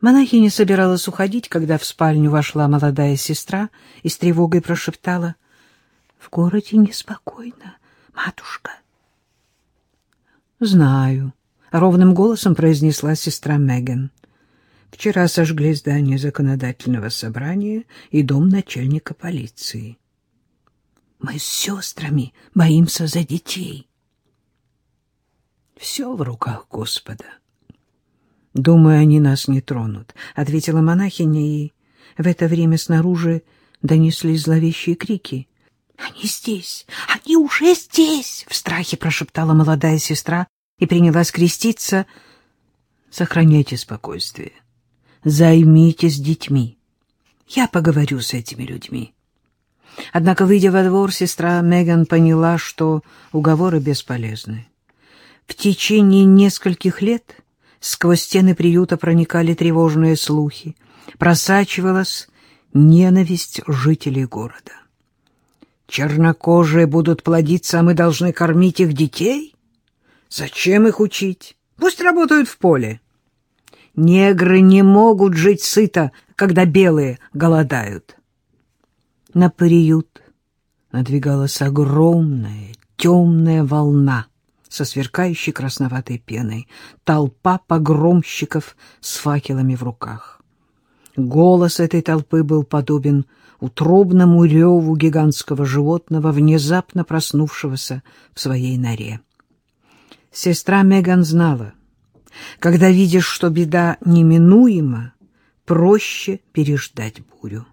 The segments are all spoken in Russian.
Монахиня собиралась уходить, когда в спальню вошла молодая сестра и с тревогой прошептала «В городе неспокойно, матушка». «Знаю», — ровным голосом произнесла сестра Меган. «Вчера сожгли здание законодательного собрания и дом начальника полиции». «Мы с сестрами боимся за детей». «Все в руках Господа». «Думаю, они нас не тронут», — ответила монахиня, и в это время снаружи донеслись зловещие крики. «Они здесь! Они уже здесь!» — в страхе прошептала молодая сестра и принялась креститься. «Сохраняйте спокойствие. Займитесь детьми. Я поговорю с этими людьми». Однако, выйдя во двор, сестра Меган поняла, что уговоры бесполезны. В течение нескольких лет Сквозь стены приюта проникали тревожные слухи, просачивалась ненависть жителей города. Чернокожие будут плодиться, а мы должны кормить их детей? Зачем их учить? Пусть работают в поле. Негры не могут жить сыто, когда белые голодают. На приют надвигалась огромная темная волна со сверкающей красноватой пеной, толпа погромщиков с факелами в руках. Голос этой толпы был подобен утробному реву гигантского животного, внезапно проснувшегося в своей норе. Сестра Меган знала, когда видишь, что беда неминуема, проще переждать бурю.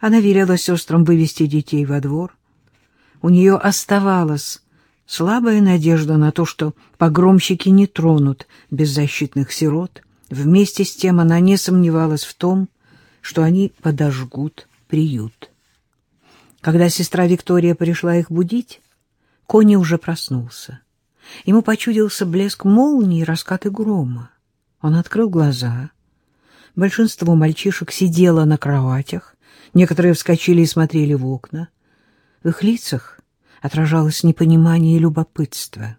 Она велела сестрам вывести детей во двор. У нее оставалось Слабая надежда на то, что погромщики не тронут беззащитных сирот. Вместе с тем она не сомневалась в том, что они подожгут приют. Когда сестра Виктория пришла их будить, Кони уже проснулся. Ему почудился блеск молнии и раскаты грома. Он открыл глаза. Большинство мальчишек сидело на кроватях, некоторые вскочили и смотрели в окна. В их лицах отражалось непонимание и любопытство.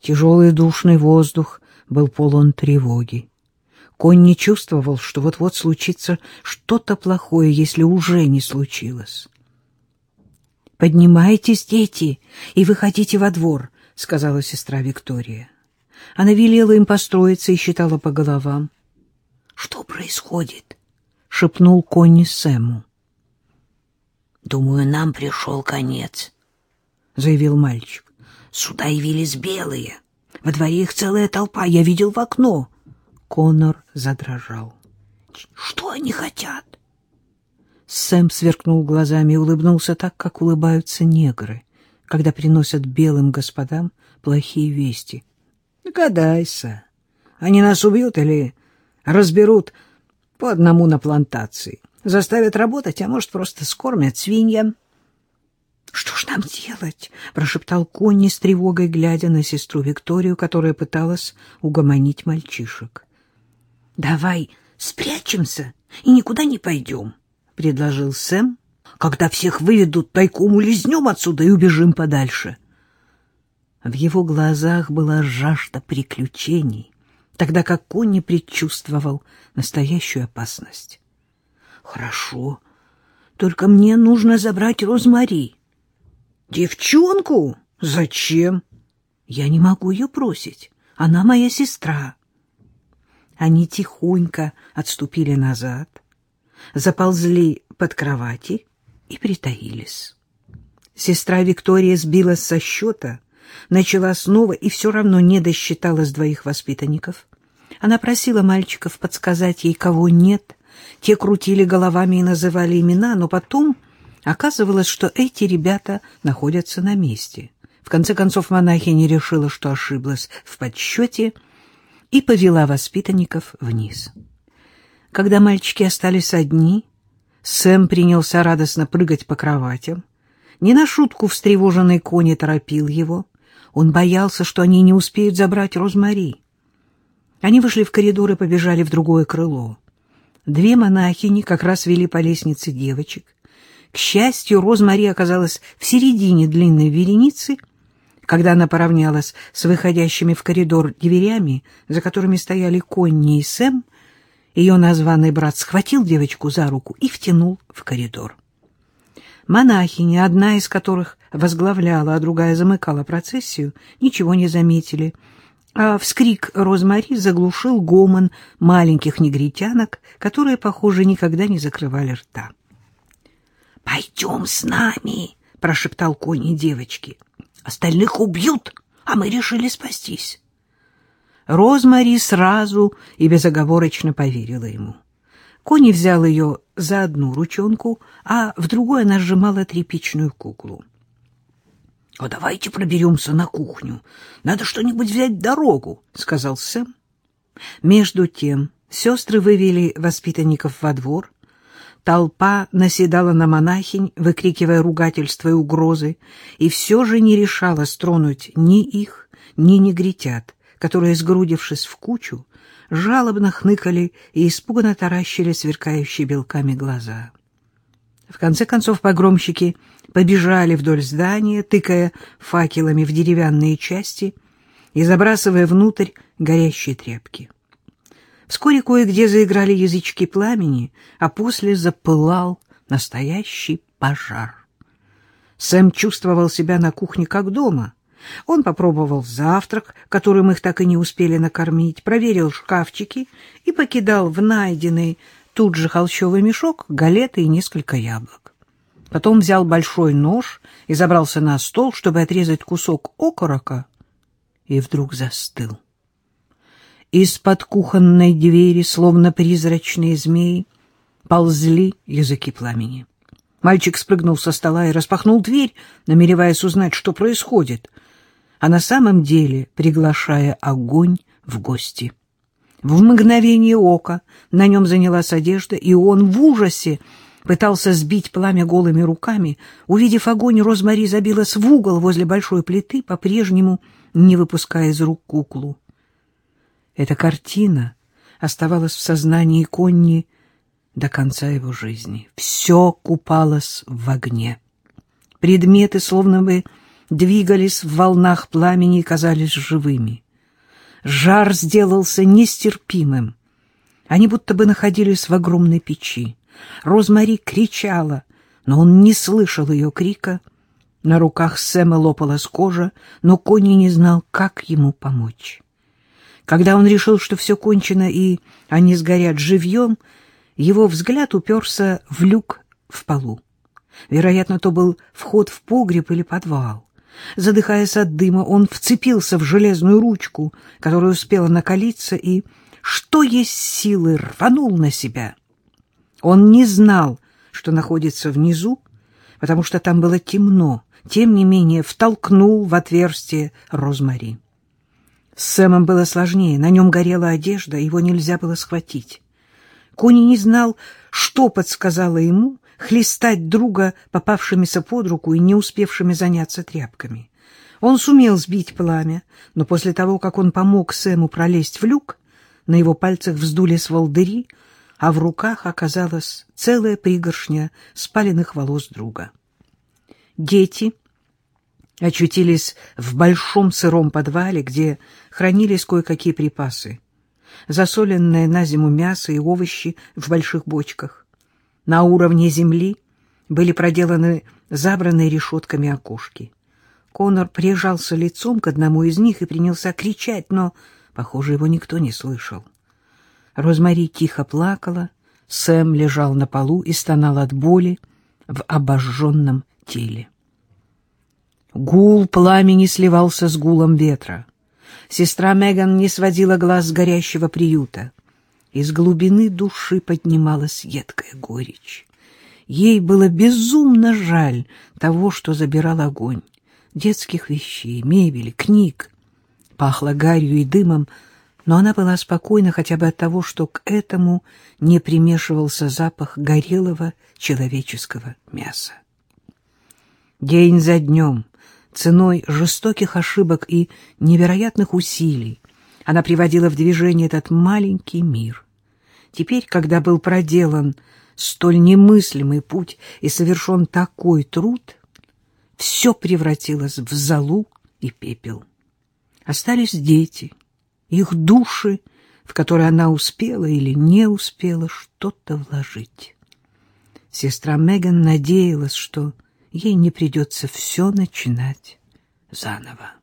Тяжелый душный воздух был полон тревоги. Конь не чувствовал, что вот-вот случится что-то плохое, если уже не случилось. «Поднимайтесь, дети, и выходите во двор», — сказала сестра Виктория. Она велела им построиться и считала по головам. «Что происходит?» — шепнул Конни Сэму. Думаю, нам пришел конец, — заявил мальчик. Сюда явились белые. Во дворе их целая толпа. Я видел в окно. Конор задрожал. Что они хотят? Сэм сверкнул глазами и улыбнулся так, как улыбаются негры, когда приносят белым господам плохие вести. Догадайся, они нас убьют или разберут по одному на плантации. Заставят работать, а может, просто скормят свиньям. — Что ж нам делать? — прошептал Конни с тревогой, глядя на сестру Викторию, которая пыталась угомонить мальчишек. — Давай спрячемся и никуда не пойдем, — предложил Сэм. — Когда всех выведут, тайком улизнем отсюда и убежим подальше. В его глазах была жажда приключений, тогда как Конни предчувствовал настоящую опасность. Хорошо. Только мне нужно забрать Розмари. Девчонку? Зачем? Я не могу ее бросить. Она моя сестра. Они тихонько отступили назад, заползли под кровати и притаились. Сестра Виктория сбилась со счета, начала снова и все равно не досчиталась двоих воспитанников. Она просила мальчиков подсказать ей, кого нет, те крутили головами и называли имена, но потом оказывалось, что эти ребята находятся на месте. В конце концов монахиня решила, что ошиблась в подсчете, и повела воспитанников вниз. Когда мальчики остались одни, Сэм принялся радостно прыгать по кроватям. Не на шутку встревоженный кони торопил его. Он боялся, что они не успеют забрать Розмари. Они вышли в коридор и побежали в другое крыло. Две монахини как раз вели по лестнице девочек. К счастью, Розмари оказалась в середине длинной вереницы, когда она поравнялась с выходящими в коридор дверями, за которыми стояли Конни и Сэм, Ее названный брат схватил девочку за руку и втянул в коридор. Монахини, одна из которых возглавляла, а другая замыкала процессию, ничего не заметили, а вскрик Розмари заглушил гомон маленьких негритянок, которые, похоже, никогда не закрывали рта. — Пойдем с нами, — прошептал Кони девочки. — Остальных убьют, а мы решили спастись. Розмари сразу и безоговорочно поверила ему. Кони взял ее за одну ручонку, а в другой она сжимала тряпичную куклу. — А давайте проберемся на кухню. Надо что-нибудь взять дорогу, — сказал Сэм. Между тем сестры вывели воспитанников во двор. Толпа наседала на монахинь, выкрикивая ругательства и угрозы, и все же не решала стронуть ни их, ни негритят, которые, сгрудившись в кучу, жалобно хныкали и испуганно таращили сверкающие белками глаза. В конце концов погромщики побежали вдоль здания, тыкая факелами в деревянные части и забрасывая внутрь горящие тряпки. Вскоре кое-где заиграли язычки пламени, а после запылал настоящий пожар. Сэм чувствовал себя на кухне как дома — он попробовал завтрак, которым их так и не успели накормить, проверил шкафчики и покидал в найденный тут же холщовый мешок галеты и несколько яблок. Потом взял большой нож и забрался на стол, чтобы отрезать кусок окорока, и вдруг застыл. Из-под кухонной двери, словно призрачные змеи, ползли языки пламени. Мальчик спрыгнул со стола и распахнул дверь, намереваясь узнать, что происходит — а на самом деле приглашая огонь в гости. В мгновение ока на нем занялась одежда, и он в ужасе пытался сбить пламя голыми руками. Увидев огонь, Розмари забилась в угол возле большой плиты, по-прежнему не выпуская из рук куклу. Эта картина оставалась в сознании Конни до конца его жизни. Все купалось в огне. Предметы словно бы двигались в волнах пламени и казались живыми. Жар сделался нестерпимым. Они будто бы находились в огромной печи. Розмари кричала, но он не слышал ее крика. На руках Сэма лопалась кожа, но Кони не знал, как ему помочь. Когда он решил, что все кончено и они сгорят живьем, его взгляд уперся в люк в полу. Вероятно, то был вход в погреб или подвал. Задыхаясь от дыма, он вцепился в железную ручку, которая успела накалиться, и, что есть силы, рванул на себя. Он не знал, что находится внизу, потому что там было темно, тем не менее втолкнул в отверстие розмари. С Сэмом было сложнее, на нем горела одежда, его нельзя было схватить. Кони не знал, что подсказало ему, хлестать друга попавшимися под руку и не успевшими заняться тряпками. Он сумел сбить пламя, но после того, как он помог Сэму пролезть в люк, на его пальцах вздулись волдыри, а в руках оказалась целая пригоршня спаленных волос друга. Дети очутились в большом сыром подвале, где хранились кое-какие припасы. Засоленное на зиму мясо и овощи в больших бочках. На уровне земли были проделаны забранные решетками окошки. Конор прижался лицом к одному из них и принялся кричать, но, похоже, его никто не слышал. Розмари тихо плакала, Сэм лежал на полу и стонал от боли в обожженном теле. Гул пламени сливался с гулом ветра. Сестра Меган не сводила глаз с горящего приюта. Из глубины души поднималась едкая горечь. Ей было безумно жаль того, что забирал огонь. Детских вещей, мебели, книг. Пахло гарью и дымом, но она была спокойна хотя бы от того, что к этому не примешивался запах горелого человеческого мяса. День за днем, ценой жестоких ошибок и невероятных усилий, она приводила в движение этот маленький мир. Теперь, когда был проделан столь немыслимый путь и совершен такой труд, все превратилось в золу и пепел. Остались дети, их души в который она успела или не успела что-то вложить. Сестра Меган надеялась, что ей не придется все начинать заново.